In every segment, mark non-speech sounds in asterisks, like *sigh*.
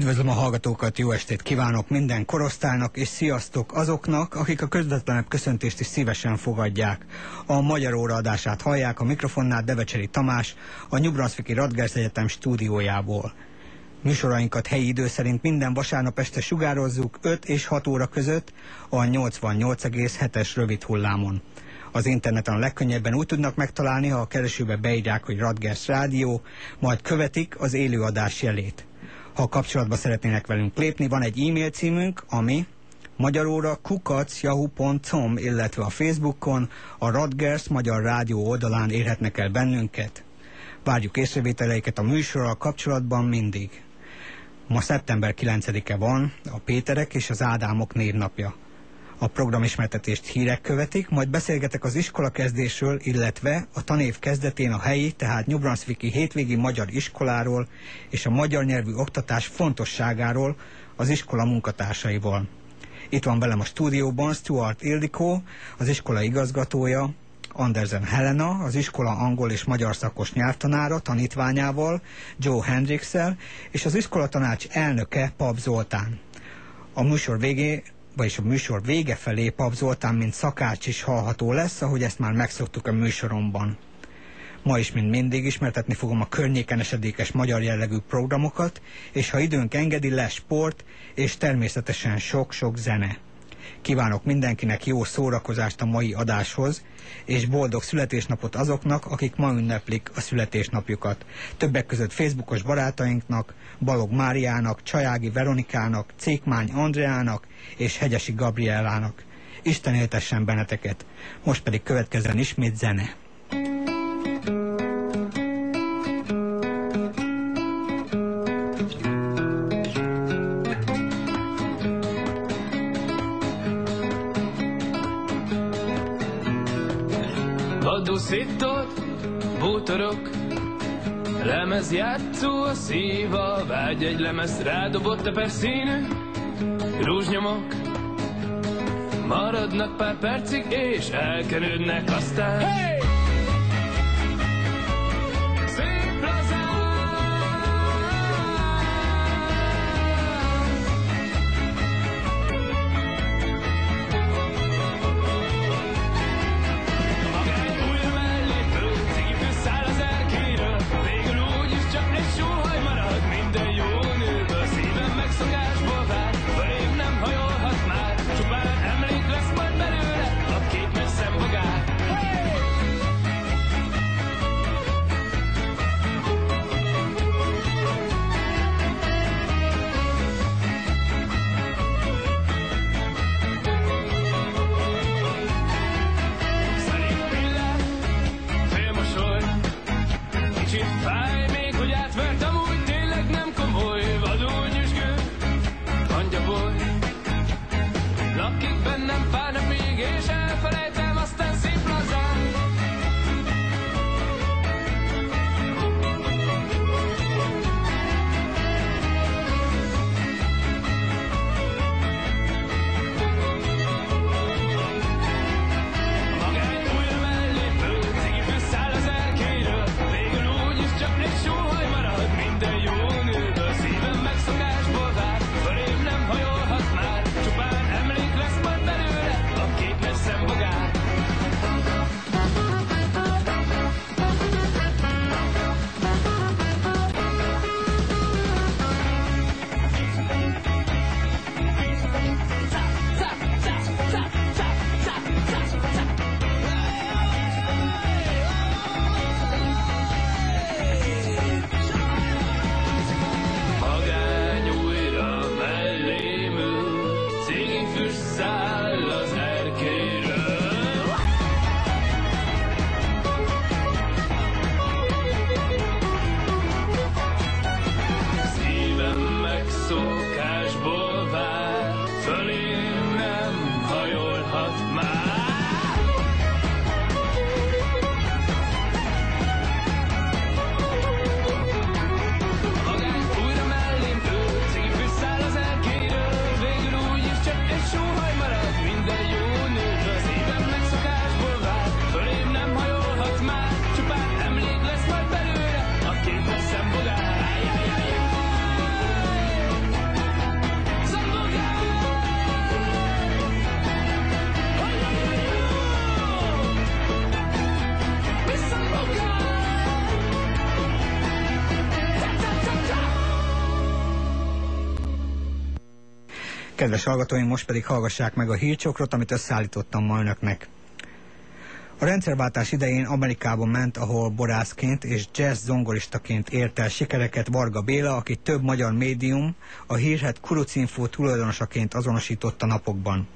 Üdvözlöm a hallgatókat, jó estét kívánok minden korosztálynak, és sziasztok azoknak, akik a közvetlenebb köszöntést is szívesen fogadják. A Magyar Óra adását hallják a mikrofonnál Devecseri Tamás, a Nyubranszviki Radgers Egyetem stúdiójából. Műsorainkat helyi idő szerint minden vasárnap este sugározzuk 5 és 6 óra között a 88,7-es rövid hullámon. Az interneten legkönnyebben úgy tudnak megtalálni, ha a keresőbe beírják, hogy Radgers Rádió, majd követik az élőadás jelét. Ha kapcsolatba szeretnének velünk lépni, van egy e-mail címünk, ami Magyaróra kukacjahu.com, illetve a Facebookon a Radgers Magyar Rádió oldalán érhetnek el bennünket. Várjuk észrevételeiket a műsorral kapcsolatban mindig. Ma szeptember 9-e van, a Péterek és az Ádámok névnapja. A programismertetést hírek követik, majd beszélgetek az iskola kezdésről, illetve a tanév kezdetén a helyi, tehát New Brunswicki hétvégi magyar iskoláról és a magyar nyelvű oktatás fontosságáról az iskola munkatársaival. Itt van velem a stúdióban Stuart Ildikó, az iskola igazgatója, Andersen Helena, az iskola angol és magyar szakos nyelvtanára, tanítványával, Joe Hendrixel, és az iskola tanács elnöke, Pap Zoltán. A műsor végé vagyis a műsor vége felé Pap Zoltán, mint szakács is hallható lesz, ahogy ezt már megszoktuk a műsoromban. Ma is, mint mindig, ismertetni fogom a környéken esedékes magyar jellegű programokat, és ha időnk engedi, lesz sport, és természetesen sok-sok zene. Kívánok mindenkinek jó szórakozást a mai adáshoz, és boldog születésnapot azoknak, akik ma ünneplik a születésnapjukat. Többek között Facebookos barátainknak, Balog Máriának, Csajági Veronikának, Cékmány Andreának és Hegyesi Gabrielának. Isten éltessen benneteket. Most pedig következzen ismét zene. Szittott bútorok. Lemez játszó a szíva Vágy egy lemez rádobott a perszínű Rúzsnyomok Maradnak pár percig és elkenődnek aztán. Hey! Kedves hallgatóim, most pedig hallgassák meg a hírcsokrot, amit összeállítottam ma önöknek. A rendszerváltás idején Amerikában ment, ahol borászként és jazz zongoristaként ért el sikereket Varga Béla, aki több magyar médium a hírhet Kurucinfo tulajdonosaként azonosította napokban.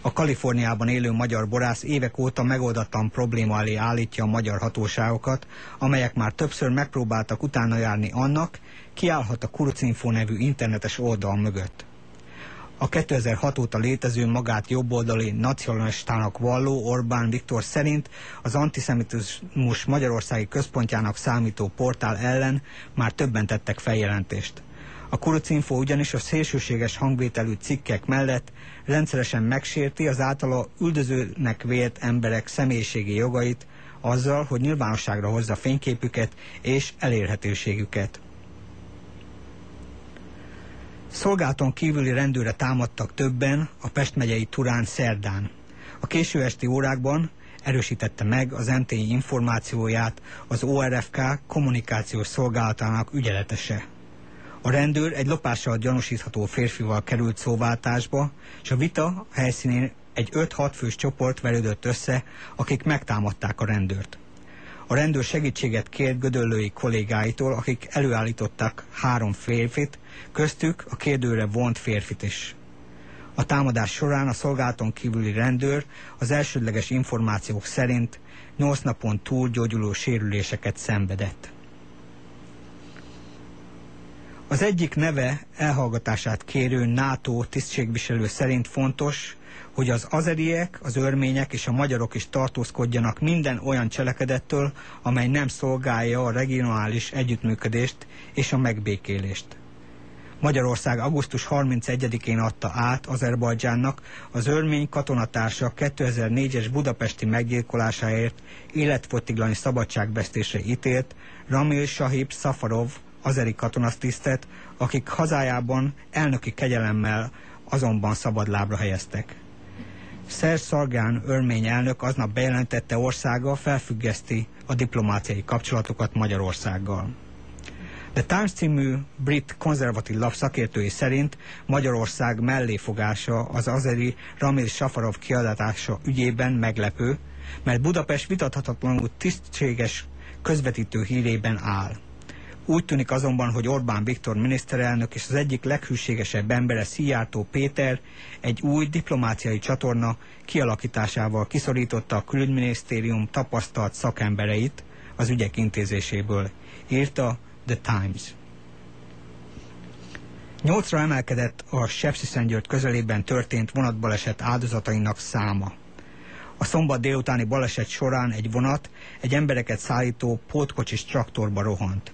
A Kaliforniában élő magyar borász évek óta megoldatlan probléma elé állítja a magyar hatóságokat, amelyek már többször megpróbáltak utána járni annak, kiállhat a Kurucinfo nevű internetes oldal mögött. A 2006 óta létező magát jobboldali nacionalistának valló Orbán Viktor szerint az antiszemitizmus Magyarországi központjának számító portál ellen már többen tettek feljelentést. A Kurucinfo ugyanis a szélsőséges hangvételű cikkek mellett rendszeresen megsérti az általa üldözőnek vélt emberek személyiségi jogait azzal, hogy nyilvánosságra hozza fényképüket és elérhetőségüket. Szolgálaton kívüli rendőre támadtak többen a Pest megyei Turán szerdán. A késő esti órákban erősítette meg az NTI információját az ORFK kommunikációs szolgálatának ügyeletese. A rendőr egy lopással gyanúsítható férfival került szóváltásba, és a vita helyszínén egy 5-6 fős csoport verődött össze, akik megtámadták a rendőrt. A rendőr segítséget kért gödöllői kollégáitól, akik előállítottak három férfit, köztük a kérdőre vont férfit is. A támadás során a szolgálaton kívüli rendőr az elsődleges információk szerint 8 napon túl gyógyuló sérüléseket szenvedett. Az egyik neve elhallgatását kérő NATO tisztségviselő szerint fontos, hogy az azeriek, az örmények és a magyarok is tartózkodjanak minden olyan cselekedettől, amely nem szolgálja a regionális együttműködést és a megbékélést. Magyarország augusztus 31-én adta át Azerbajdzsánnak az örmény katonatársa 2004-es budapesti meggyilkolásáért életfotiglani szabadságvesztésre ítélt Ramil Sahib Safarov azeri katonasztisztet, akik hazájában elnöki kegyelemmel azonban szabadlábra helyeztek. Szer Szargán örmény elnök aznap bejelentette országa felfüggeszti a diplomáciai kapcsolatokat Magyarországgal. The Times című brit konzervatív lap szakértői szerint Magyarország melléfogása az azeri Ramil Safarov kiadatása ügyében meglepő, mert Budapest vitathatatlanul tisztséges közvetítő hírében áll. Úgy tűnik azonban, hogy Orbán Viktor miniszterelnök és az egyik leghűségesebb embere Szijjártó Péter egy új diplomáciai csatorna kialakításával kiszorította a külügyminisztérium tapasztalt szakembereit az ügyek intézéséből, írta The Times. Nyolcra emelkedett a Sepsiszentgyörgy közelében történt vonatbaleset áldozatainak száma. A szombat délutáni baleset során egy vonat egy embereket szállító pótkocsis traktorba rohant.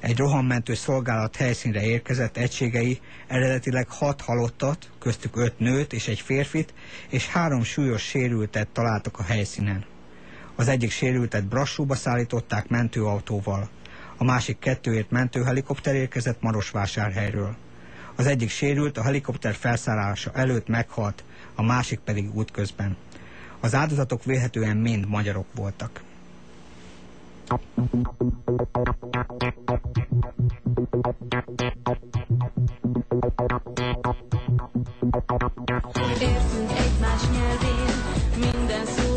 Egy rohammentő szolgálat helyszínre érkezett egységei eredetileg hat halottat, köztük öt nőt és egy férfit, és három súlyos sérültet találtak a helyszínen. Az egyik sérültet Brassúba szállították mentőautóval. A másik kettőért mentőhelikopter érkezett Marosvásárhelyről. Az egyik sérült, a helikopter felszállása előtt meghalt, a másik pedig útközben. Az áldozatok vélhetően mind magyarok voltak. Értünk egymás nyelvén, minden szó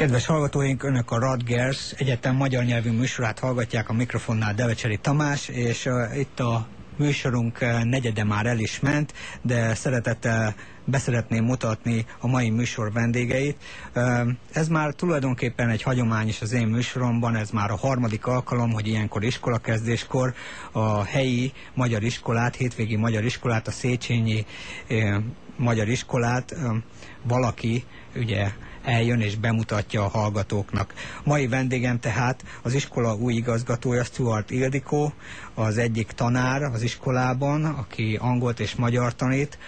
Kedves hallgatóink, Önök a Radgers Egyetem magyar nyelvű műsorát hallgatják a mikrofonnál Devecseri Tamás, és uh, itt a műsorunk negyede már el is ment, de szeretettel beszeretném mutatni a mai műsor vendégeit. Ez már tulajdonképpen egy hagyomány is az én műsoromban, ez már a harmadik alkalom, hogy ilyenkor iskolakezdéskor a helyi magyar iskolát, hétvégi magyar iskolát, a Széchenyi magyar iskolát valaki ugye eljön és bemutatja a hallgatóknak. Mai vendégem tehát az iskola új igazgatója Stuart Ildikó, az egyik tanár az iskolában, aki angolt és magyar tanít,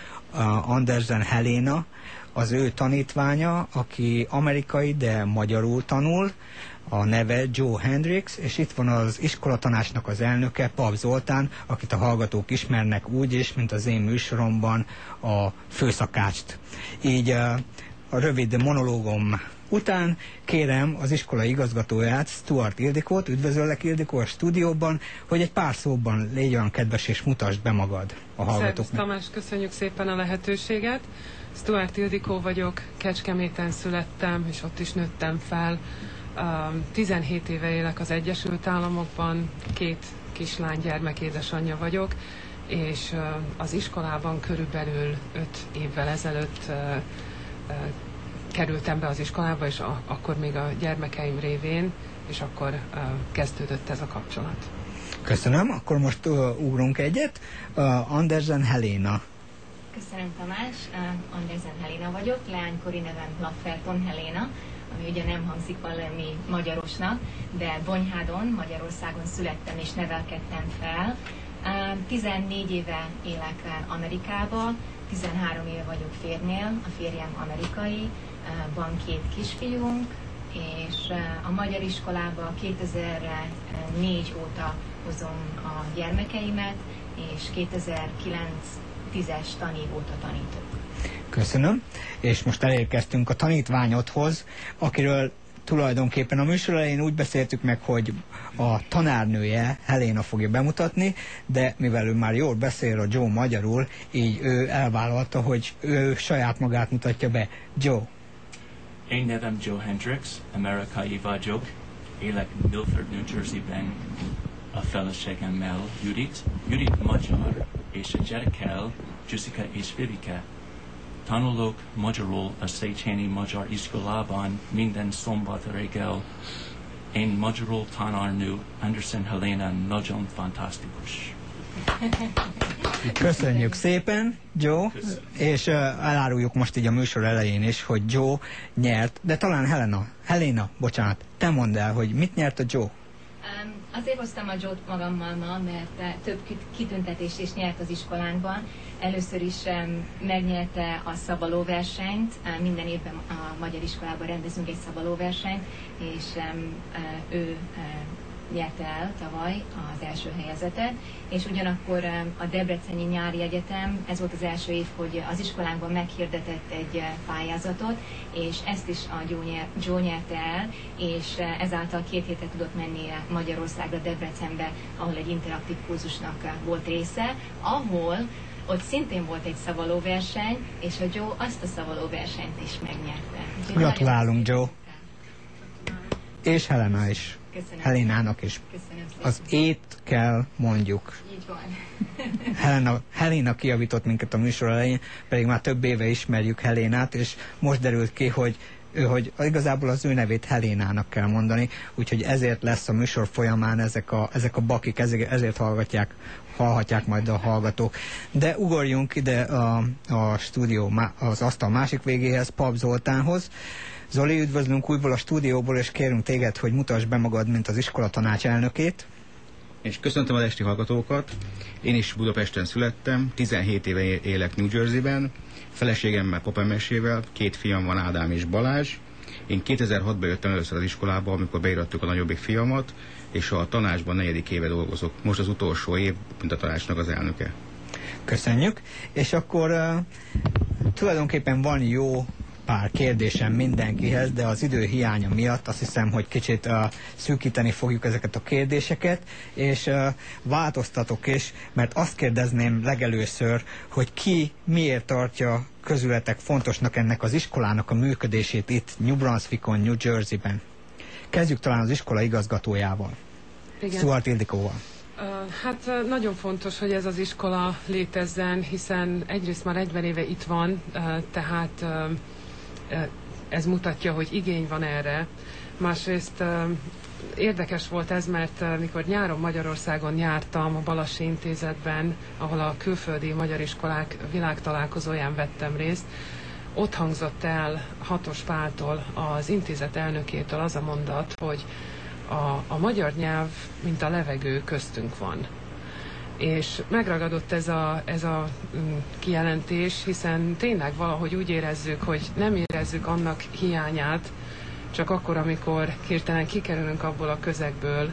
Andersen Helena, az ő tanítványa, aki amerikai, de magyarul tanul, a neve Joe Hendricks, és itt van az iskolatanásnak az elnöke, Pap Zoltán, akit a hallgatók ismernek úgy is, mint az én műsoromban a főszakácst. Így eh, a rövid monológom után kérem az iskola igazgatóját, Stuart Ildikót, üdvözöllek Ildikó a stúdióban, hogy egy pár szóban légy olyan kedves és mutasd be magad a Szervusz hallgatóknak. Tamás, köszönjük szépen a lehetőséget. Stuart Ildikó vagyok, Kecskeméten születtem, és ott is nőttem fel. Um, 17 éve élek az Egyesült Államokban, két kislány gyermek édesanyja vagyok, és uh, az iskolában körülbelül 5 évvel ezelőtt uh, kerültem be az iskolába, és a, akkor még a gyermekeim révén, és akkor uh, kezdődött ez a kapcsolat. Köszönöm, akkor most uh, ugrunk egyet. Uh, Andersen Helena. Köszönöm Tamás, uh, Andersen Helena vagyok, leánykori nevem Lafferton Helena, ami ugye nem hangzik valami magyarosnak, de Bonyhádon, Magyarországon születtem és nevelkedtem fel. Uh, 14 éve élek uh, Amerikába, 13 éve vagyok férnél, a férjem amerikai, uh, van két kisfiunk, és uh, a magyar iskolába 2004 óta hozom a gyermekeimet, és 2009 10-es tanév óta tanítok. Köszönöm. És most elérkeztünk a tanítványodhoz, akiről tulajdonképpen a műsor elején úgy beszéltük meg, hogy a tanárnője Helena fogja bemutatni, de mivel ő már jól beszél a Joe magyarul, így ő elvállalta, hogy ő saját magát mutatja be. Joe. Én nevem Joe Hendricks, amerikai vagyok, élek Milford, New Jersey-ben a feleségemmel, Judit. Judit magyar, és a gyerekkel, Jessica és Vivike. Tanulok magyarul a Széchenyi Magyar Iskolában minden szombat reggel. Én magyarul tanárnő, Anderson Helena, nagyon fantasztikus. Köszönjük szépen, Joe, Köszönöm. és uh, eláruljuk most így a műsor elején is, hogy Joe nyert, de talán Helena, Helena, bocsánat, te mondd el, hogy mit nyert a Joe? Um, azért hoztam a Jót magammal ma, mert uh, több kit- kitüntetést is nyert az iskolánkban. Először is megnyerte a szabalóversenyt, minden évben a magyar iskolában rendezünk egy szabalóversenyt, és uh, ő uh, nyerte el tavaly az első helyezetet, és ugyanakkor a Debreceni Nyári Egyetem, ez volt az első év, hogy az iskolánkban meghirdetett egy uh, pályázatot, és ezt is a Joe, Joe nyerte el, és ezáltal két hétre tudott menni Magyarországra, Debrecenbe, ahol egy interaktív kurzusnak volt része, ahol ott szintén volt egy szavalóverseny, és a Joe azt a szavalóversenyt is megnyerte. Úgyhogy Gratulálunk, Joe. És Helena is. Köszönöm. Helénának is. Köszönöm szépen. Az ét kell mondjuk. Így van. *laughs* Helena, Helena kiavított minket a műsor elején, pedig már több éve ismerjük Helénát, és most derült ki, hogy ő, hogy igazából az ő nevét Helénának kell mondani, úgyhogy ezért lesz a műsor folyamán ezek a, ezek a bakik, ezért, ezért hallgatják, hallhatják majd a hallgatók. De ugorjunk ide a, a stúdió, az asztal másik végéhez, Pap Zoltánhoz. Zoli, üdvözlünk újból a stúdióból, és kérünk téged, hogy mutasd be magad, mint az iskola tanács elnökét. És köszöntöm az esti hallgatókat. Én is Budapesten születtem, 17 éve élek New Jerseyben, feleségemmel, papamesével, két fiam van, Ádám és Balázs. Én 2006-ban jöttem először az iskolába, amikor beirattuk a nagyobbik fiamat, és a tanácsban negyedik éve dolgozok. Most az utolsó év, mint a tanácsnak az elnöke. Köszönjük. És akkor uh, tulajdonképpen van jó pár kérdésem mindenkihez, de az idő hiánya miatt azt hiszem, hogy kicsit uh, szűkíteni fogjuk ezeket a kérdéseket, és uh, változtatok is, mert azt kérdezném legelőször, hogy ki miért tartja közületek fontosnak ennek az iskolának a működését itt New Brunswickon, New Jerseyben. Kezdjük talán az iskola igazgatójával, Igen. Stuart Ildikóval. Hát nagyon fontos, hogy ez az iskola létezzen, hiszen egyrészt már 40 éve itt van, tehát ez mutatja, hogy igény van erre. Másrészt érdekes volt ez, mert mikor nyáron Magyarországon jártam a Balassi Intézetben, ahol a külföldi magyar iskolák világtalálkozóján vettem részt, ott hangzott el Hatos Páltól, az intézet elnökétől az a mondat, hogy a, a magyar nyelv, mint a levegő köztünk van. És megragadott ez a, ez a mm, kijelentés, hiszen tényleg valahogy úgy érezzük, hogy nem érezzük annak hiányát, csak akkor, amikor hirtelen kikerülünk abból a közegből,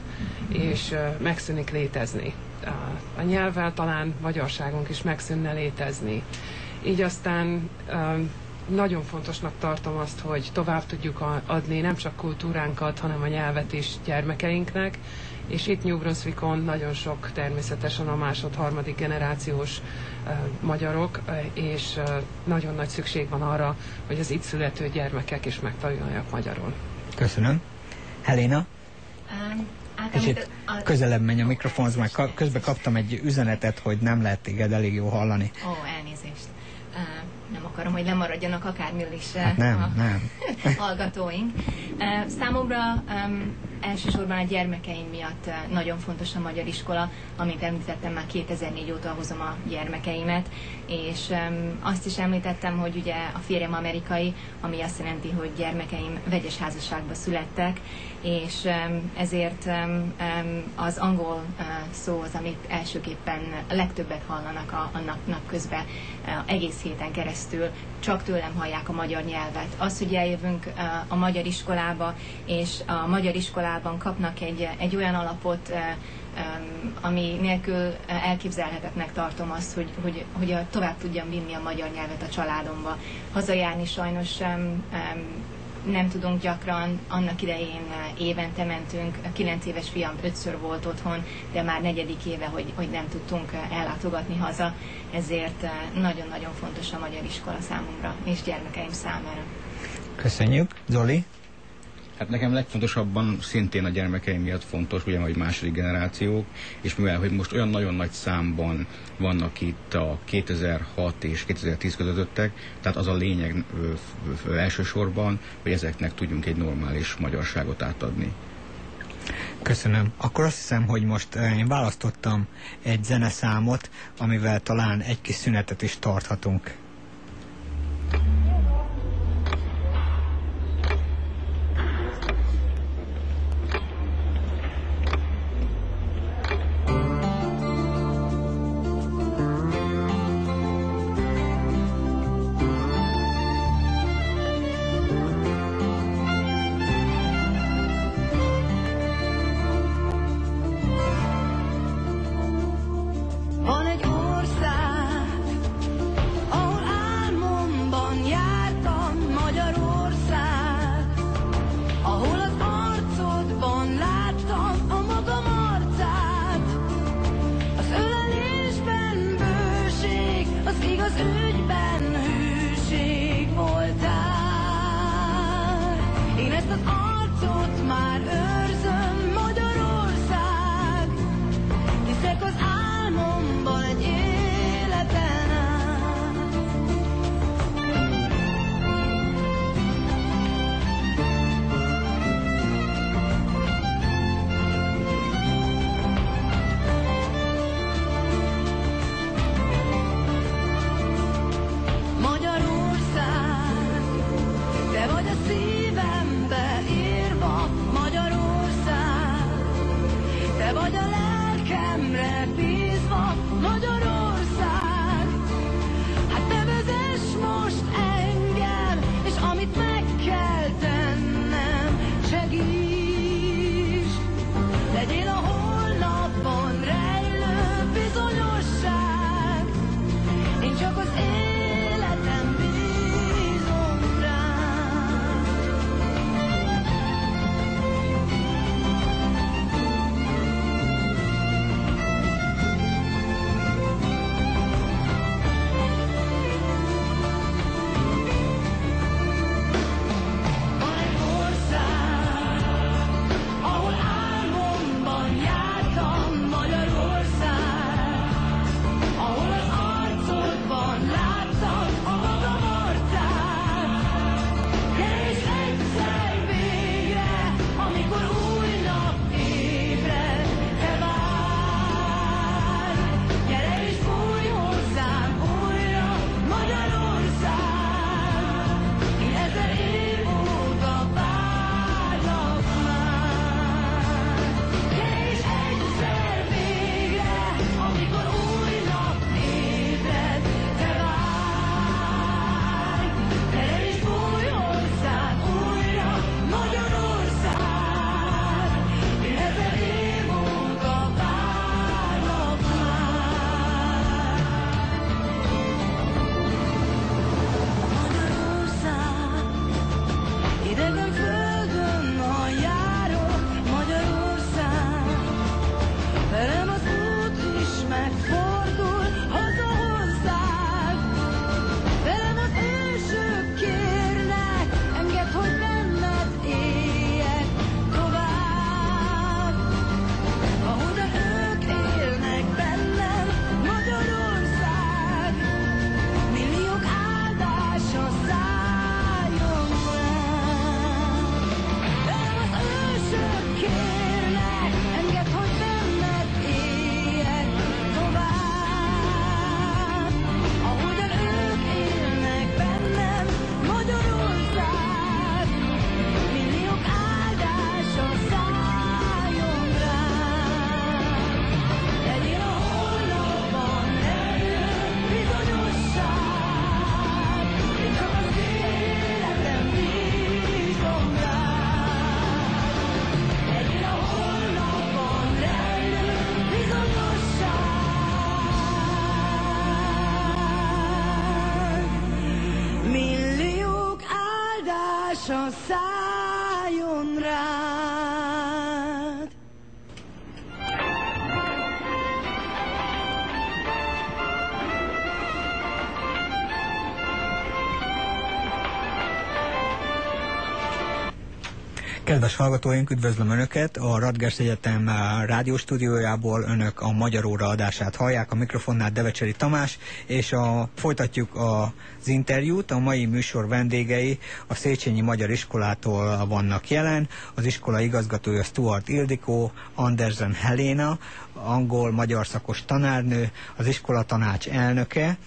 és megszűnik létezni. A, nyelvvel talán magyarságunk is megszűnne létezni. Így aztán nagyon fontosnak tartom azt, hogy tovább tudjuk adni nem csak kultúránkat, hanem a nyelvet is gyermekeinknek, és itt New Brunswickon nagyon sok természetesen a másod, harmadik generációs magyarok, és nagyon nagy szükség van arra, hogy az itt születő gyermekek is megtanuljanak magyarul. Köszönöm. Helena? Um, Kicsit közelebb menj a mikrofonhoz, mert közben kaptam egy üzenetet, hogy nem lehet téged elég jó hallani. Ó, elnézést. Uh, nem akarom, hogy lemaradjanak akármiről is Hát nem, a nem. *laughs* hallgatóink. Uh, számomra um, elsősorban a gyermekeim miatt nagyon fontos a magyar iskola, amit említettem, már 2004 óta hozom a gyermekeimet, és azt is említettem, hogy ugye a férjem amerikai, ami azt jelenti, hogy gyermekeim vegyes házasságba születtek, és ezért az angol szó az, amit elsőképpen legtöbbet hallanak a, a napnak közben egész héten keresztül, csak tőlem hallják a magyar nyelvet. Az, hogy eljövünk a magyar iskolába, és a magyar iskolában kapnak egy, egy olyan alapot, ami nélkül elképzelhetetnek tartom azt, hogy, hogy, hogy tovább tudjam vinni a magyar nyelvet a családomba. Hazajárni sajnos nem tudunk gyakran, annak idején eh, évente mentünk, a kilenc éves fiam ötször volt otthon, de már negyedik éve, hogy, hogy nem tudtunk eh, ellátogatni haza, ezért eh, nagyon-nagyon fontos a magyar iskola számomra és gyermekeim számára. Köszönjük. Zoli? Hát nekem legfontosabban szintén a gyermekeim miatt fontos, ugye, hogy második generációk, és mivel, hogy most olyan nagyon nagy számban vannak itt a 2006 és 2010 közöttek, tehát az a lényeg ö, f- elsősorban, hogy ezeknek tudjunk egy normális magyarságot átadni. Köszönöm. Akkor azt hiszem, hogy most én választottam egy zeneszámot, amivel talán egy kis szünetet is tarthatunk. Kedves hallgatóink, üdvözlöm Önöket! A Radgers Egyetem eh, rádióstúdiójából Önök a Magyar Óra adását hallják, a mikrofonnál Devecseri Tamás, és a, folytatjuk az interjút. A mai műsor vendégei a Széchenyi Magyar Iskolától vannak jelen. Az iskola igazgatója Stuart Ildikó, Andersen Helena, angol-magyar szakos tanárnő, az iskola tanács elnöke,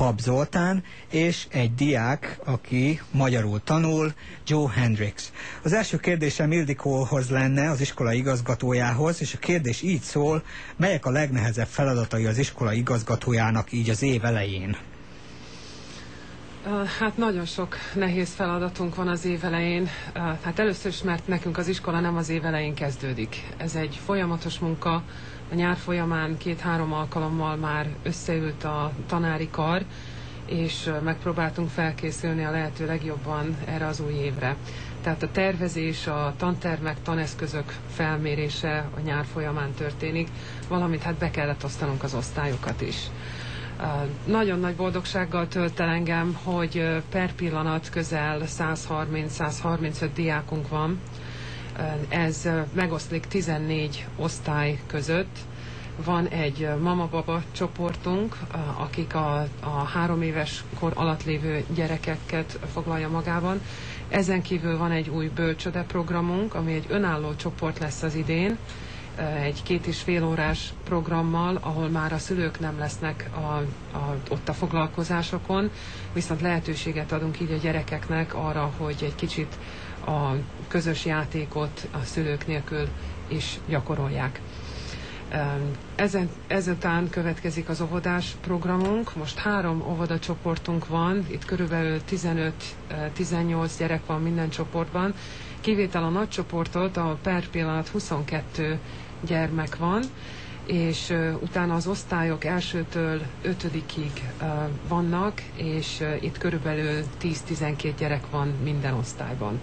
Pap Zoltán, és egy diák, aki magyarul tanul, Joe Hendricks. Az első kérdésem Ildikóhoz lenne, az iskola igazgatójához, és a kérdés így szól, melyek a legnehezebb feladatai az iskola igazgatójának így az év elején? Hát nagyon sok nehéz feladatunk van az év elején. Hát először is, mert nekünk az iskola nem az év elején kezdődik. Ez egy folyamatos munka, a nyár folyamán két-három alkalommal már összeült a tanári kar, és megpróbáltunk felkészülni a lehető legjobban erre az új évre. Tehát a tervezés, a tantermek, taneszközök felmérése a nyár folyamán történik, valamint hát be kellett osztanunk az osztályokat is. Nagyon nagy boldogsággal tölt el engem, hogy per pillanat közel 130-135 diákunk van, ez megoszlik 14 osztály között. Van egy mama-baba csoportunk, akik a, a három éves kor alatt lévő gyerekeket foglalja magában. Ezen kívül van egy új bölcsöde programunk, ami egy önálló csoport lesz az idén, egy két és fél órás programmal, ahol már a szülők nem lesznek a, a, ott a foglalkozásokon, viszont lehetőséget adunk így a gyerekeknek arra, hogy egy kicsit a közös játékot a szülők nélkül is gyakorolják. Ezen, ezután következik az óvodás programunk. Most három óvodacsoportunk van, itt körülbelül 15-18 gyerek van minden csoportban. Kivétel a nagy csoportot, a per pillanat 22 gyermek van, és utána az osztályok elsőtől ötödikig vannak, és itt körülbelül 10-12 gyerek van minden osztályban.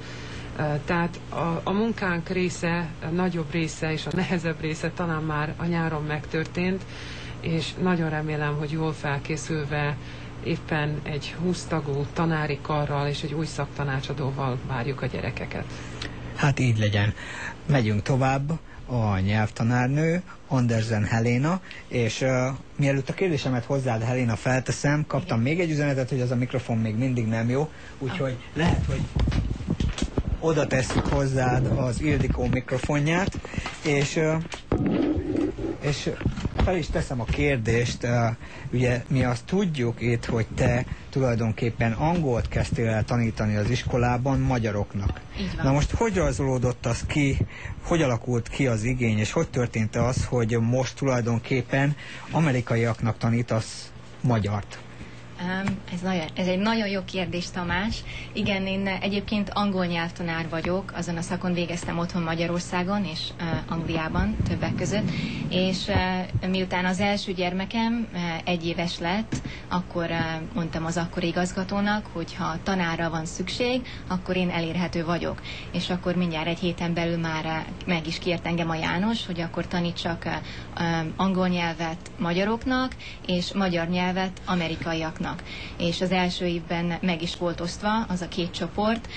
Tehát a, a munkánk része, a nagyobb része és a nehezebb része talán már a nyáron megtörtént, és nagyon remélem, hogy jól felkészülve éppen egy 20 tagú tanári karral és egy új szaktanácsadóval várjuk a gyerekeket. Hát így legyen. Megyünk tovább. A nyelvtanárnő, Andersen Helena, és uh, mielőtt a kérdésemet hozzád, Helena, felteszem, kaptam még egy üzenetet, hogy az a mikrofon még mindig nem jó, úgyhogy lehet, hogy oda tesszük hozzád az Ildikó mikrofonját, és, és fel is teszem a kérdést, ugye mi azt tudjuk itt, hogy te tulajdonképpen angolt kezdtél el tanítani az iskolában magyaroknak. Na most hogy rajzolódott az ki, hogy alakult ki az igény, és hogy történt az, hogy most tulajdonképpen amerikaiaknak tanítasz magyart? Ez, nagyon, ez egy nagyon jó kérdés, Tamás. Igen, én egyébként angol nyelvtanár vagyok, azon a szakon végeztem otthon Magyarországon és uh, Angliában többek között, és uh, miután az első gyermekem uh, egy éves lett, akkor mondtam az akkori igazgatónak, hogy ha tanára van szükség, akkor én elérhető vagyok. És akkor mindjárt egy héten belül már meg is kért engem a János, hogy akkor tanítsak angol nyelvet magyaroknak, és magyar nyelvet amerikaiaknak vannak. És az első évben meg is volt osztva az a két csoport.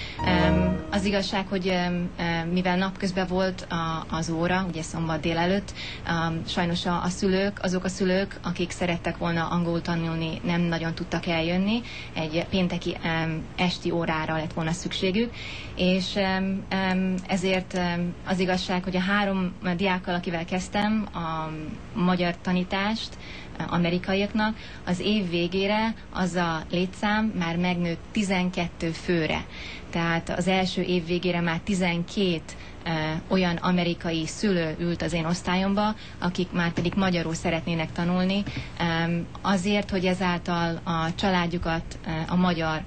Az igazság, hogy mivel napközben volt az óra, ugye szombat délelőtt, sajnos a, szülők, azok a szülők, akik szerettek volna angol tanulni, nem nagyon tudtak eljönni. Egy pénteki esti órára lett volna szükségük, és ezért az igazság, hogy a három diákkal, akivel kezdtem a magyar tanítást, amerikaiaknak, az év végére az a létszám már megnőtt 12 főre. Tehát az első év végére már 12 e, olyan amerikai szülő ült az én osztályomba, akik már pedig magyarul szeretnének tanulni, azért, hogy ezáltal a családjukat, a magyar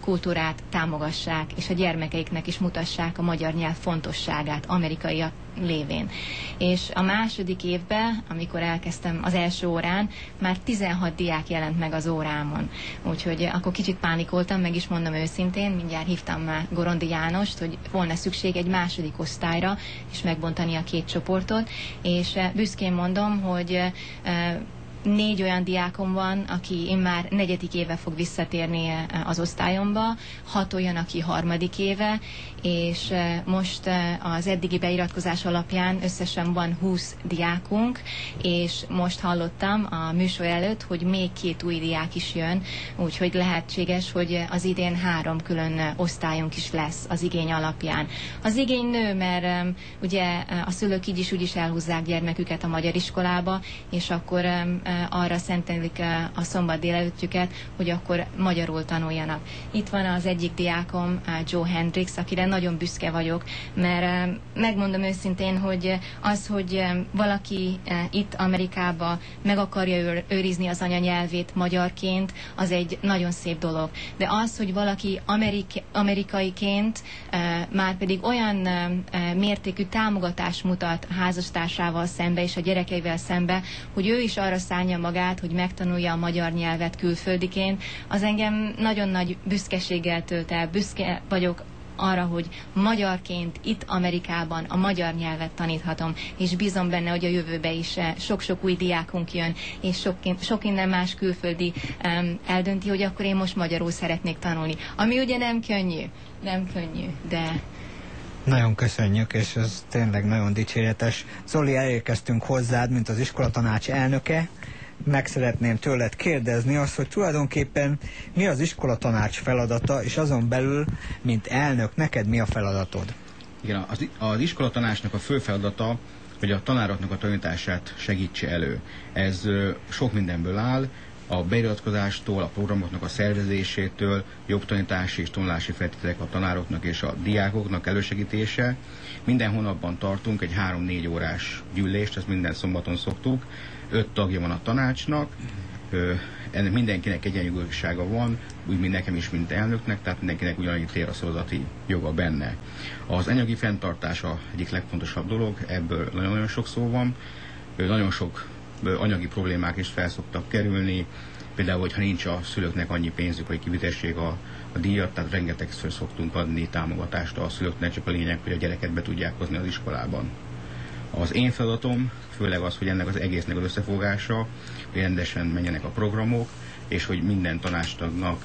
kultúrát támogassák, és a gyermekeiknek is mutassák a magyar nyelv fontosságát amerikaiak lévén. És a második évben, amikor elkezdtem az első órán, már 16 diák jelent meg az órámon. Úgyhogy akkor kicsit pánikoltam, meg is mondom őszintén, mindjárt hívtam már Gorondi Jánost, hogy volna szükség egy második osztályra, és megbontani a két csoportot, és eh, büszkén mondom, hogy eh, négy olyan diákom van, aki már negyedik éve fog visszatérni eh, az osztályomba, hat olyan, aki harmadik éve, és eh, most eh, az eddigi beiratkozás alapján összesen van 20 diákunk, és most hallottam a műsor előtt, hogy még két új diák is jön, úgyhogy lehetséges, hogy az idén három külön osztályunk is lesz az igény alapján. Az igény nő, mert ugye a szülők így is úgy is elhúzzák gyermeküket a magyar iskolába, és akkor arra szentelik a szombat délelőttjüket, hogy akkor magyarul tanuljanak. Itt van az egyik diákom, Joe Hendricks, akire nagyon büszke vagyok, mert megmondom őszintén, hogy az, hogy valaki itt Amerikába meg akarja őrizni az anyanyelvét magyarként, az egy nagyon szép dolog. De az, hogy valaki amerik- amerikaiként már pedig olyan mértékű támogatást mutat házastársával szembe és a gyerekeivel szembe, hogy ő is arra szállja magát, hogy megtanulja a magyar nyelvet külföldiként, az engem nagyon nagy büszkeséggel tölt el. Büszke vagyok arra, hogy magyarként itt Amerikában a magyar nyelvet taníthatom, és bízom benne, hogy a jövőbe is eh, sok-sok új diákunk jön, és sok, sok innen más külföldi um, eldönti, hogy akkor én most magyarul szeretnék tanulni. Ami ugye nem könnyű, nem könnyű, de nagyon köszönjük, és ez tényleg nagyon dicséretes. Zoli, elérkeztünk hozzád, mint az iskolatanács elnöke. Meg szeretném tőled kérdezni azt, hogy tulajdonképpen mi az iskolatanács feladata, és azon belül, mint elnök, neked mi a feladatod? Igen, az, az iskolatanácsnak a fő feladata, hogy a tanároknak a tanítását segítse elő. Ez sok mindenből áll, a beiratkozástól, a programoknak a szervezésétől, jobb tanítási és tanulási feltételek a tanároknak és a diákoknak elősegítése. Minden hónapban tartunk egy 3-4 órás gyűlést, ezt minden szombaton szoktuk. Öt tagja van a tanácsnak, ennek mindenkinek egyenjogúsága van, úgy, mint nekem is, mint elnöknek, tehát mindenkinek ugyanannyi téraszolati joga benne. Az anyagi fenntartása egyik legfontosabb dolog, ebből nagyon-nagyon sok szó van, nagyon sok anyagi problémák is felszoktak kerülni, például, hogyha nincs a szülőknek annyi pénzük, hogy kivitessék a, a díjat, tehát rengetegször szoktunk adni támogatást a szülőknek, csak a lényeg, hogy a gyereket be tudják hozni az iskolában. Az én feladatom főleg az, hogy ennek az egésznek az összefogása, hogy rendesen menjenek a programok, és hogy minden tanástagnak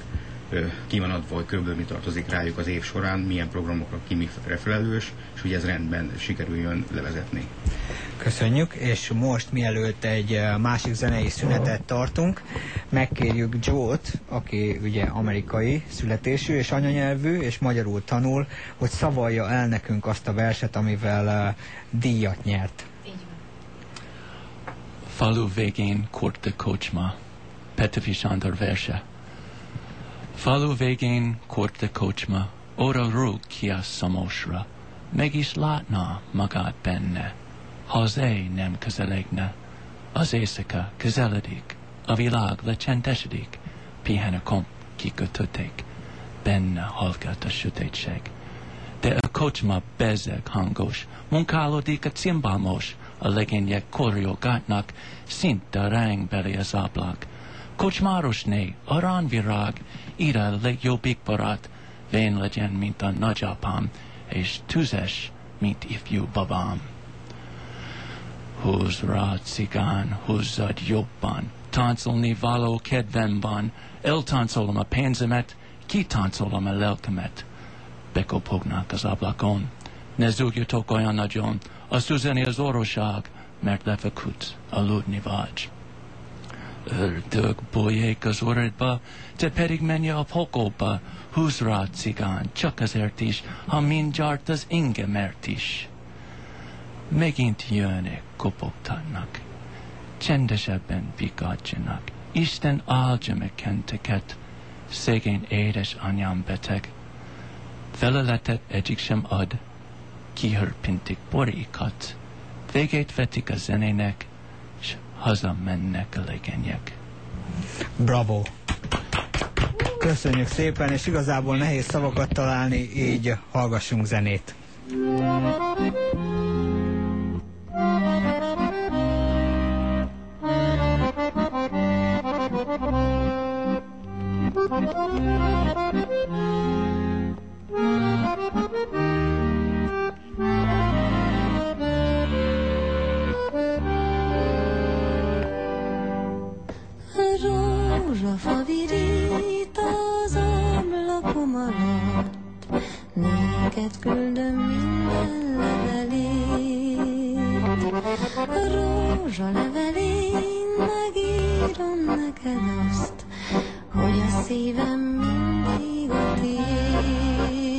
ki van adva, hogy kb. mi tartozik rájuk az év során, milyen programokra ki mire felelős, és hogy ez rendben sikerüljön levezetni. Köszönjük, és most mielőtt egy másik zenei szünetet tartunk, megkérjük Joe-t, aki ugye amerikai születésű és anyanyelvű, és magyarul tanul, hogy szavalja el nekünk azt a verset, amivel díjat nyert. Falu végén korte kocsma, Petőfi Sándor verse. Falu végén korte kocsma, óra rúg ki a szamosra, meg is látna magát benne, ha az éj nem közelegne. Az éjszaka közeledik, a világ lecsendesedik, pihen a komp kikötötték, benne hallgat a sötétség. De a kocsma bezeg hangos, munkálódik a cimbálmos, a legények korjogatnak, szinte ráng belé az ablak. Kocsmárosné, aranyvirág, ide a legjobbik barát, vén legyen, mint a nagyapám, és tüzes, mint ifjú babám. Húz rá, cigán, húzzad jobban, táncolni való kedvem van, eltáncolom a pénzemet, kitáncolom a lelkemet. Bekopognak az ablakon, ne zúgjatok olyan nagyon, azt üzeni az orvosság, mert lefeküdt aludni vagy. Ördög bolyék az orrodba, te pedig menj a pokolba, húz rá cigán, csak azért is, ha mindjárt az mert is. Megint jönnek, kopogtatnak, csendesebben pikátjanak. Isten áldja meg kenteket, szegény édes anyám beteg. Feleletet egyik sem ad, kihörpintik borékat, végét vetik a zenének, hazamennek a legenyek. Bravo! Köszönjük szépen, és igazából nehéz szavakat találni, így hallgassunk zenét. Rózsafa virít az ablakom alatt, Néked küldöm minden levelét. Rózsa levelén megírom neked azt, hogy a szívem mindig a tiéd.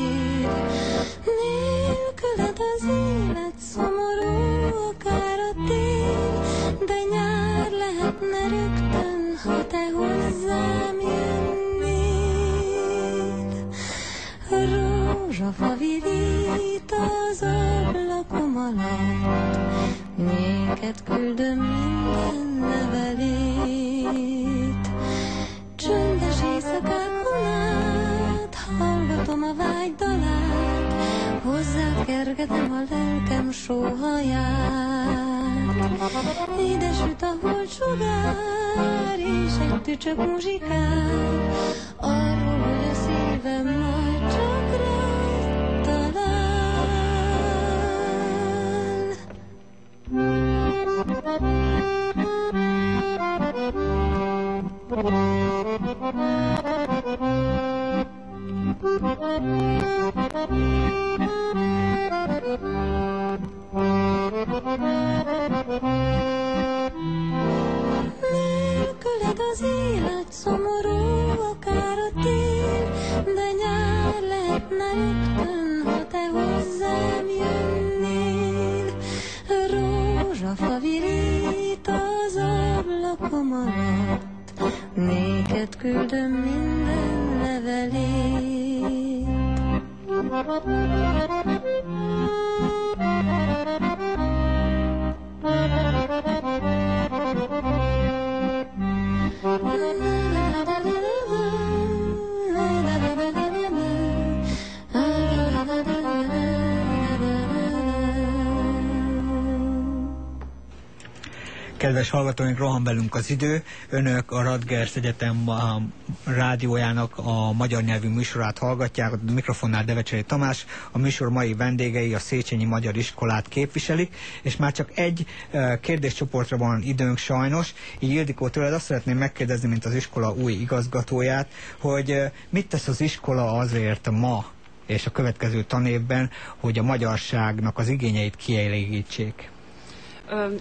Kedves hallgatóink, rohan velünk az idő. Önök a Radgers Egyetem a rádiójának a magyar nyelvű műsorát hallgatják. A mikrofonnál Devecseri Tamás, a műsor mai vendégei a Széchenyi Magyar Iskolát képviselik, és már csak egy eh, kérdéscsoportra van időnk sajnos. Így Ildikó, tőled azt szeretném megkérdezni, mint az iskola új igazgatóját, hogy eh, mit tesz az iskola azért ma, és a következő tanévben, hogy a magyarságnak az igényeit kielégítsék.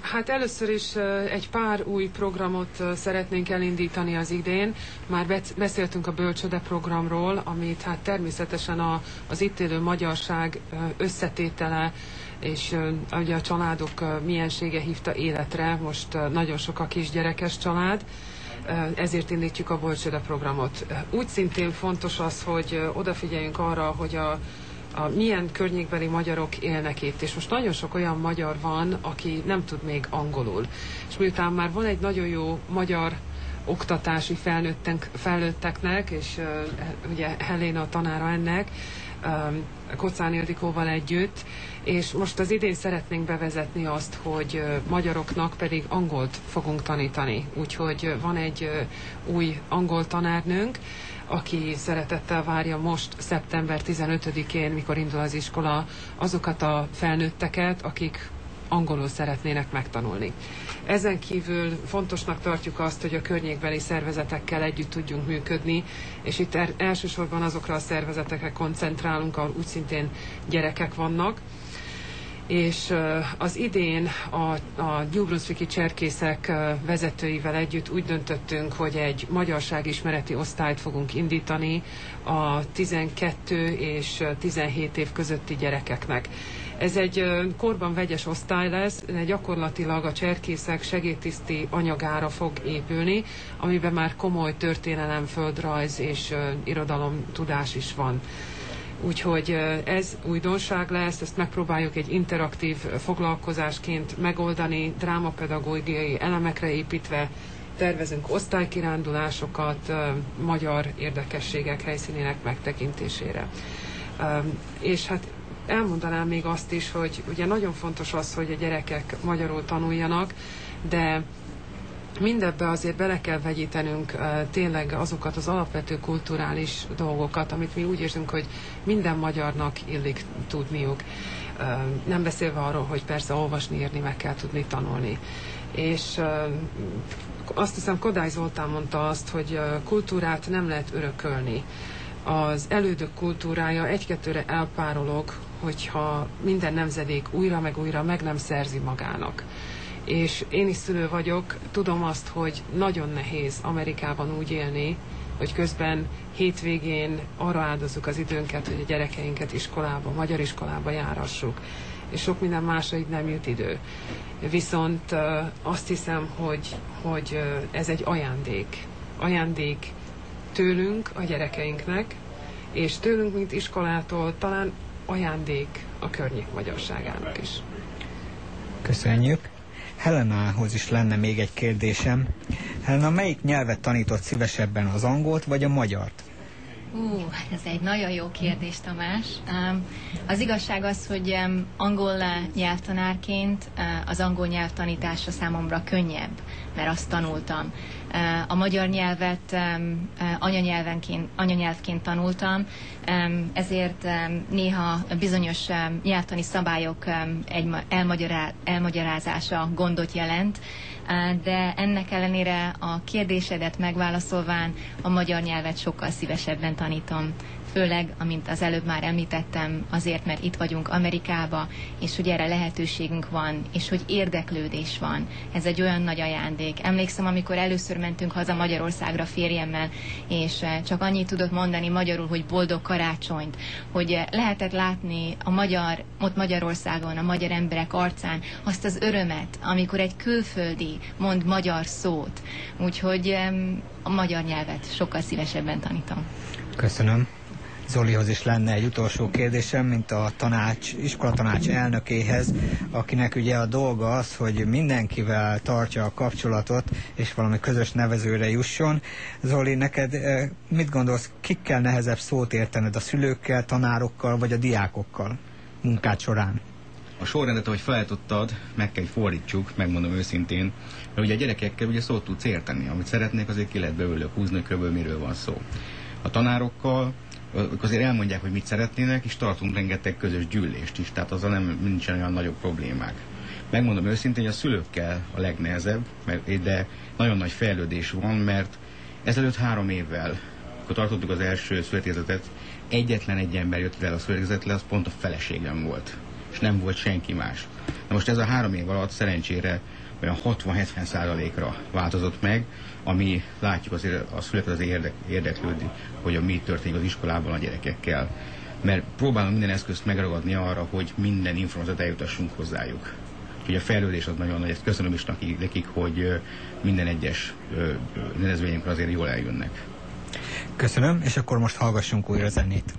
Hát először is egy pár új programot szeretnénk elindítani az idén. Már beszéltünk a Bölcsöde programról, amit hát természetesen a, az itt élő magyarság összetétele és ugye a családok miensége hívta életre. Most nagyon sok a kisgyerekes család, ezért indítjuk a Bölcsöde programot. Úgy szintén fontos az, hogy odafigyeljünk arra, hogy a a milyen környékbeli magyarok élnek itt, és most nagyon sok olyan magyar van, aki nem tud még angolul. És miután már van egy nagyon jó magyar oktatási felnőttek, felnőtteknek, és uh, ugye Helena a tanára ennek, um, Kocáni Ildikóval együtt, és most az idén szeretnénk bevezetni azt, hogy magyaroknak pedig angolt fogunk tanítani. Úgyhogy van egy új angol tanárnőnk, aki szeretettel várja most szeptember 15-én, mikor indul az iskola, azokat a felnőtteket, akik angolul szeretnének megtanulni. Ezen kívül fontosnak tartjuk azt, hogy a környékbeli szervezetekkel együtt tudjunk működni, és itt er- elsősorban azokra a szervezetekre koncentrálunk, ahol úgy szintén gyerekek vannak, és az idén a, a New Brunswicki cserkészek vezetőivel együtt úgy döntöttünk, hogy egy magyarságismereti osztályt fogunk indítani a 12 és ö, 17 év közötti gyerekeknek. Ez egy korban vegyes osztály lesz, de gyakorlatilag a cserkészek segédtiszti anyagára fog épülni, amiben már komoly történelem, földrajz és irodalom tudás is van. Úgyhogy ez újdonság lesz, ezt megpróbáljuk egy interaktív foglalkozásként megoldani, drámapedagógiai elemekre építve, tervezünk osztálykirándulásokat magyar érdekességek helyszínének megtekintésére. És hát elmondanám még azt is, hogy ugye nagyon fontos az, hogy a gyerekek magyarul tanuljanak, de mindebbe azért bele kell vegyítenünk uh, tényleg azokat az alapvető kulturális dolgokat, amit mi úgy érzünk, hogy minden magyarnak illik tudniuk. Uh, nem beszélve arról, hogy persze olvasni, írni meg kell tudni tanulni. És uh, azt hiszem Kodály Zoltán mondta azt, hogy kultúrát nem lehet örökölni. Az elődök kultúrája egy-kettőre elpárolog, hogyha minden nemzedék újra meg újra meg nem szerzi magának és én is szülő vagyok, tudom azt, hogy nagyon nehéz Amerikában úgy élni, hogy közben hétvégén arra áldozzuk az időnket, hogy a gyerekeinket iskolába, magyar iskolába járassuk, és sok minden másra így nem jut idő. Viszont azt hiszem, hogy, hogy ez egy ajándék. Ajándék tőlünk, a gyerekeinknek, és tőlünk, mint iskolától talán ajándék a környék magyarságának is. Köszönjük. Helenához is lenne még egy kérdésem. Helena, melyik nyelvet tanított szívesebben, az angolt vagy a magyart? Ú, ez egy nagyon jó kérdés, Tamás. Az igazság az, hogy angol nyelvtanárként uh, az angol nyelv tanítása számomra könnyebb, mert azt tanultam. Uh, a magyar nyelvet uh, anyanyelvenként, anyanyelvként tanultam, ezért néha bizonyos nyelvtani szabályok elmagyarázása gondot jelent, de ennek ellenére a kérdésedet megválaszolván a magyar nyelvet sokkal szívesebben tanítom. Főleg, amint az előbb már említettem, azért, mert itt vagyunk Amerikába, és hogy erre lehetőségünk van, és hogy érdeklődés van. Ez egy olyan nagy ajándék. Emlékszem, amikor először mentünk haza Magyarországra férjemmel, és csak annyit tudott mondani magyarul, hogy boldog karácsonyt, hogy lehetett látni a magyar, ott Magyarországon, a magyar emberek arcán azt az örömet, amikor egy külföldi mond magyar szót. Úgyhogy a magyar nyelvet sokkal szívesebben tanítom. Köszönöm. Zolihoz is lenne egy utolsó kérdésem, mint a tanács, iskolatanács elnökéhez, akinek ugye a dolga az, hogy mindenkivel tartja a kapcsolatot, és valami közös nevezőre jusson. Zoli, neked eh, mit gondolsz, kikkel nehezebb szót értened, a szülőkkel, tanárokkal, vagy a diákokkal munkád során? A sorrendet, ahogy felállítottad, meg kell, hogy fordítsuk, megmondom őszintén, mert ugye a gyerekekkel ugye szót tudsz érteni, amit szeretnék, azért ki lehet belőle húzni, kb. miről van szó. A tanárokkal azért elmondják, hogy mit szeretnének, és tartunk rengeteg közös gyűlést is, tehát azzal nem nincsen olyan nagyobb problémák. Megmondom őszintén, hogy a szülőkkel a legnehezebb, mert, de nagyon nagy fejlődés van, mert ezelőtt három évvel, akkor tartottuk az első születézetet, egyetlen egy ember jött el a születézetre, az pont a feleségem volt, és nem volt senki más. Na most ez a három év alatt szerencsére olyan 60-70 százalékra változott meg, ami látjuk azért a szülőket azért érdek, érdeklődik, hogy a mi történik az iskolában a gyerekekkel. Mert próbálunk minden eszközt megragadni arra, hogy minden információt eljutassunk hozzájuk. Úgyhogy a fejlődés az nagyon nagy, ezt köszönöm is nekik, hogy minden egyes rendezvényünkre azért jól eljönnek. Köszönöm, és akkor most hallgassunk újra zenét.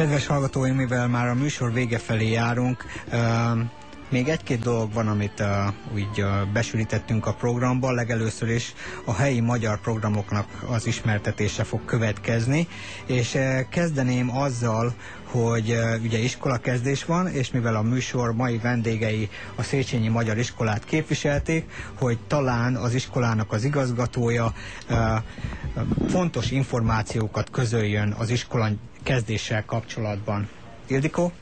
Kedves hallgatóim, mivel már a műsor vége felé járunk, um, még egy-két dolog van, amit uh, úgy uh, besűrítettünk a programba. Legelőször is a helyi magyar programoknak az ismertetése fog következni, és uh, kezdeném azzal, hogy uh, ugye iskolakezdés van, és mivel a műsor mai vendégei a Széchenyi Magyar Iskolát képviselték, hogy talán az iskolának az igazgatója uh, fontos információkat közöljön az iskola kezdéssel kapcsolatban. Ildikó?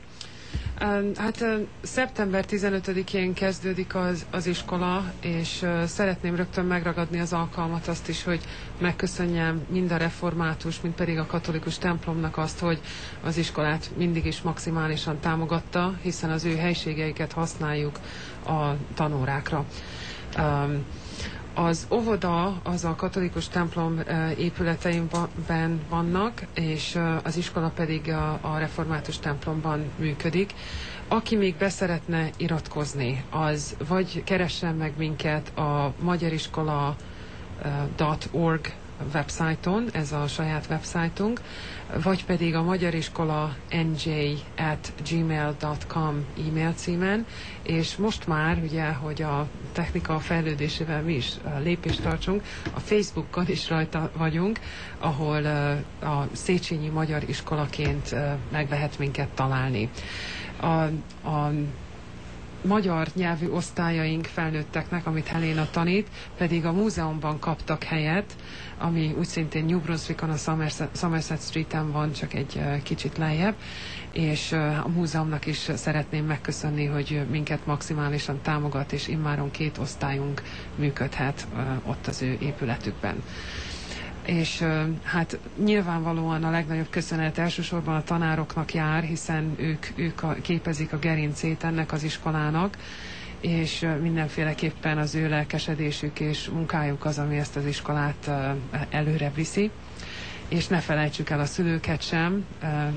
Hát szeptember 15-én kezdődik az, az iskola, és szeretném rögtön megragadni az alkalmat azt is, hogy megköszönjem mind a református, mind pedig a katolikus templomnak azt, hogy az iskolát mindig is maximálisan támogatta, hiszen az ő helységeiket használjuk a tanórákra. Um, az óvoda az a katolikus templom épületeimben vannak, és az iskola pedig a református templomban működik. Aki még beszeretne iratkozni, az vagy keressen meg minket a magyariskola.org websájton, ez a saját websájtunk, vagy pedig a magyariskola nj at gmail.com e-mail címen, és most már, ugye, hogy a technika fejlődésével mi is uh, lépést tartsunk, a Facebookon is rajta vagyunk, ahol uh, a Széchenyi Magyar Iskolaként uh, meg lehet minket találni. A, a magyar nyelvű osztályaink felnőtteknek, amit Helena tanít, pedig a múzeumban kaptak helyet, ami úgy szintén New Brunswickon, a Somerset, Street-en van, csak egy kicsit lejjebb, és a múzeumnak is szeretném megköszönni, hogy minket maximálisan támogat, és immáron két osztályunk működhet ott az ő épületükben és hát nyilvánvalóan a legnagyobb köszönet elsősorban a tanároknak jár, hiszen ők, ők a, képezik a gerincét ennek az iskolának, és mindenféleképpen az ő lelkesedésük és munkájuk az, ami ezt az iskolát előre viszi. És ne felejtsük el a szülőket sem,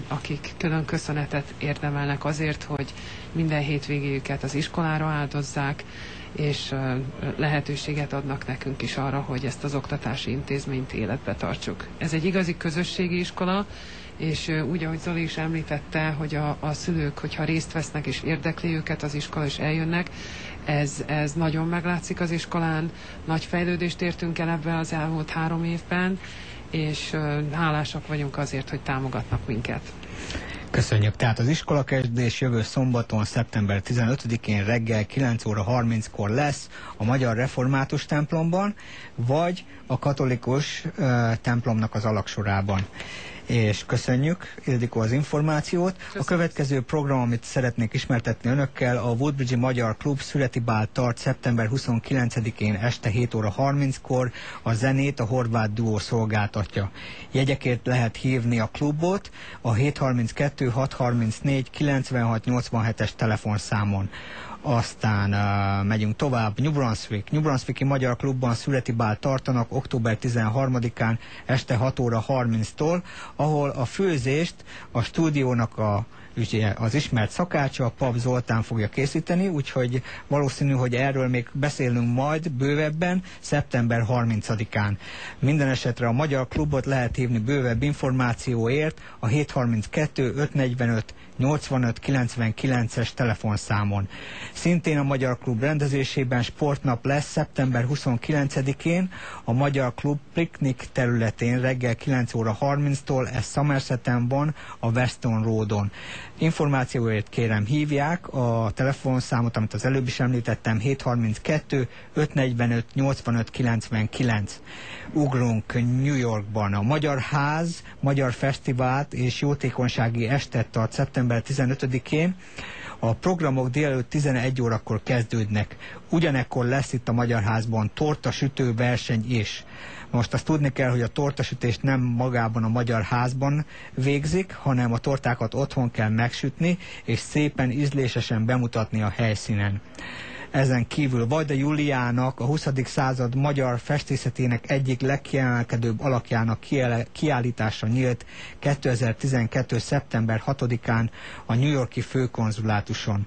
akik külön köszönetet érdemelnek azért, hogy minden hétvégéjüket az iskolára áldozzák, és lehetőséget adnak nekünk is arra, hogy ezt az oktatási intézményt életbe tartsuk. Ez egy igazi közösségi iskola, és úgy, ahogy Zoli is említette, hogy a, a szülők, hogyha részt vesznek és érdekli őket az iskola, és eljönnek, ez, ez nagyon meglátszik az iskolán, nagy fejlődést értünk el ebben az elmúlt három évben, és hálásak vagyunk azért, hogy támogatnak minket. Köszönjük. Tehát az iskolakezdés jövő szombaton, szeptember 15-én reggel 9 óra 30-kor lesz a Magyar Református templomban, vagy a katolikus uh, templomnak az alaksorában. És köszönjük, Ildikó, az információt. A következő program, amit szeretnék ismertetni önökkel, a Woodbridge Magyar Klub születi bál tart szeptember 29-én este 7 óra 30-kor. A zenét a horvát duó szolgáltatja. Jegyekért lehet hívni a klubot a 732 634 96 87-es telefonszámon. Aztán uh, megyünk tovább, New Brunswick. New Brunswicki Magyar Klubban születi bál tartanak október 13-án este 6 óra 30-tól, ahol a főzést a stúdiónak a az ismert szakácsa, a Pap Zoltán fogja készíteni, úgyhogy valószínű, hogy erről még beszélünk majd bővebben szeptember 30-án. Minden esetre a Magyar Klubot lehet hívni bővebb információért a 732 545 8599-es telefonszámon. Szintén a Magyar Klub rendezésében sportnap lesz szeptember 29-én a Magyar Klub piknik területén reggel 9 óra 30-tól, ez Somerseten van, a Weston Roadon. Információért kérem hívják a telefonszámot, amit az előbb is említettem, 732 545 85 99. Ugrunk New Yorkban. A Magyar Ház Magyar Fesztivált és Jótékonysági Estet tart szeptember 15-én. A programok délelőtt 11 órakor kezdődnek. Ugyanekkor lesz itt a Magyar Házban tortasütő verseny is. Most azt tudni kell, hogy a tortasütést nem magában a Magyar Házban végzik, hanem a tortákat otthon kell megsütni, és szépen ízlésesen bemutatni a helyszínen. Ezen kívül Vajda Juliának a 20. század magyar festészetének egyik legkiemelkedőbb alakjának kiállítása nyílt 2012. szeptember 6-án a New Yorki főkonzulátuson.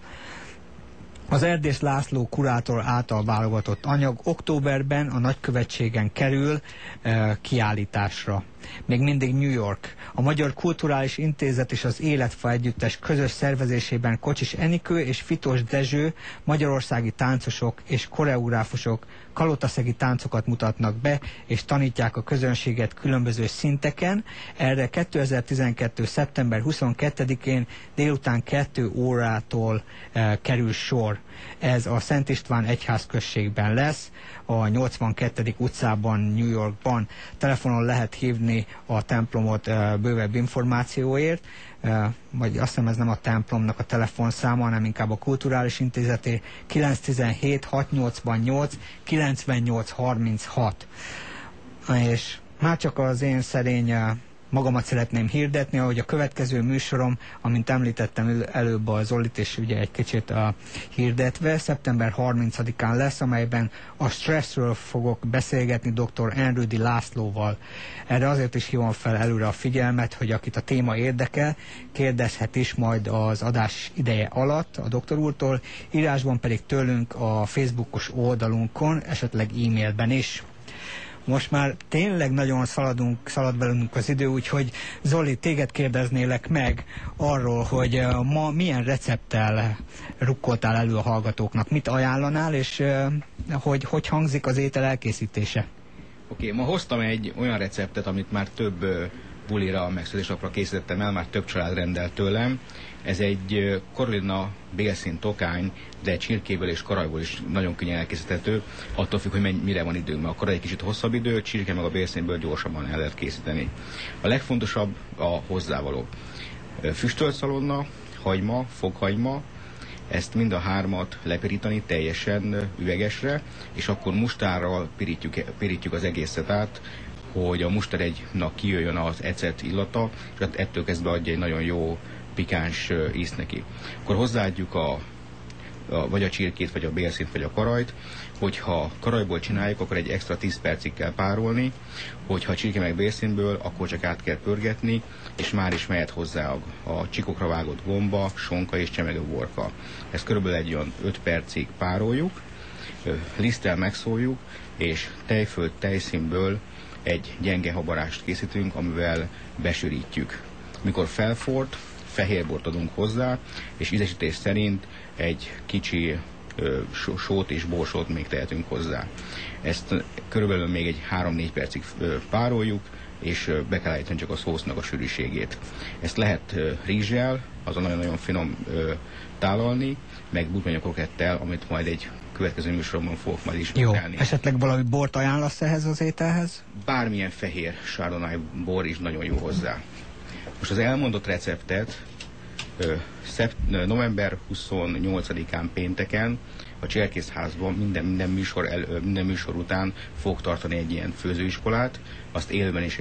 Az Erdész László kurátor által válogatott anyag októberben a nagykövetségen kerül e, kiállításra. Még mindig New York. A Magyar Kulturális Intézet és az Életfa Együttes közös szervezésében Kocsis Enikő és Fitos Dezső magyarországi táncosok és koreográfusok kalotaszegi táncokat mutatnak be, és tanítják a közönséget különböző szinteken. Erre 2012. szeptember 22-én délután 2 órától e, kerül sor. Ez a Szent István egyházközségben lesz, a 82. utcában, New Yorkban. Telefonon lehet hívni a templomot e, bővebb információért, e, vagy azt hiszem ez nem a templomnak a telefonszáma, hanem inkább a kulturális intézeté 917 688 98 36. És már csak az én szerény eh, magamat szeretném hirdetni, ahogy a következő műsorom, amint említettem el- előbb a Zolit, és ugye egy kicsit a hirdetve, szeptember 30-án lesz, amelyben a stresszről fogok beszélgetni dr. Enrüdi Lászlóval. Erre azért is hívom fel előre a figyelmet, hogy akit a téma érdekel, kérdezhet is majd az adás ideje alatt a doktor úrtól, írásban pedig tőlünk a Facebookos oldalunkon, esetleg e-mailben is. Most már tényleg nagyon szaladunk, szalad velünk az idő, úgyhogy Zoli, téged kérdeznélek meg arról, hogy ma milyen recepttel rukkoltál elő a hallgatóknak, mit ajánlanál, és hogy hogy hangzik az étel elkészítése. Oké, ma hoztam egy olyan receptet, amit már több bulira, meg születésnapra készítettem el, már több család rendelt tőlem. Ez egy ö, Corlina bélszín tokány, de csirkéből és karajból is nagyon könnyen elkészíthető, attól függ, hogy mire van idő, mert a karaj egy kicsit hosszabb idő, csirke meg a bélszínből gyorsabban el lehet készíteni. A legfontosabb a hozzávaló. Füstölt szalonna, hagyma, foghagyma, ezt mind a hármat lepirítani teljesen üvegesre, és akkor mustárral pirítjuk, pirítjuk az egészet át, hogy a mustár egynak kijöjjön az ecet illata, és hát ettől kezdve adja egy nagyon jó pikáns ízt neki. Akkor hozzáadjuk a, a, vagy a csirkét, vagy a bélszint, vagy a karajt. Hogyha karajból csináljuk, akkor egy extra 10 percig kell párolni, hogyha csirke meg bélszintből, akkor csak át kell pörgetni, és már is mehet hozzá a, a csikokra vágott gomba, sonka és csemegő borka. Ezt körülbelül egy olyan 5 percig pároljuk, liszttel megszóljuk, és tejföld tejszínből egy gyenge habarást készítünk, amivel besűrítjük. Mikor felfort, fehérbort adunk hozzá, és ízesítés szerint egy kicsi sót és borsót még tehetünk hozzá. Ezt körülbelül még egy 3-4 percig pároljuk, és be kell állítani csak a szósznak a sűrűségét. Ezt lehet rizssel, azon nagyon-nagyon finom tálalni, meg butmanya krokettel, amit majd egy következő műsoromban fogok majd Jó, ismételni. esetleg valami bort ajánlasz ehhez az ételhez? Bármilyen fehér Chardonnay bor is nagyon jó hozzá. Most az elmondott receptet ö, november 28-án pénteken a Cserkészházban minden, minden, műsor el, minden műsor után fog tartani egy ilyen főzőiskolát, azt élőben is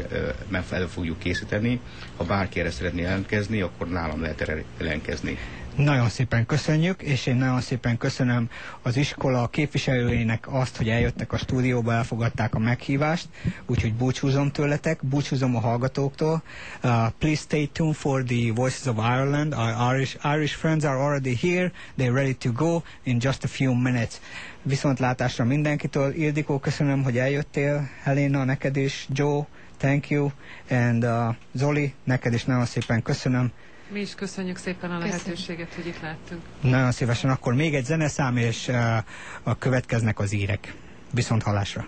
meg elő fogjuk készíteni. Ha bárki erre szeretné jelentkezni, akkor nálam lehet erre jelentkezni. Nagyon szépen köszönjük, és én nagyon szépen köszönöm az iskola képviselőinek azt, hogy eljöttek a stúdióba, elfogadták a meghívást, úgyhogy búcsúzom tőletek, búcsúzom a hallgatóktól. Uh, please stay tuned for the Voices of Ireland. Our Irish, Irish friends are already here. They're ready to go in just a few minutes. Viszontlátásra mindenkitől. Ildikó, köszönöm, hogy eljöttél. Helena, neked is. Joe, thank you. And uh, Zoli, neked is nagyon szépen köszönöm. Mi is köszönjük szépen a lehetőséget, hogy itt láttunk. Nagyon szívesen akkor még egy zeneszám, és uh, a következnek az írek. Viszont hallásra.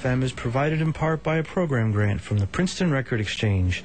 FM is provided in part by a program grant from the Princeton Record Exchange,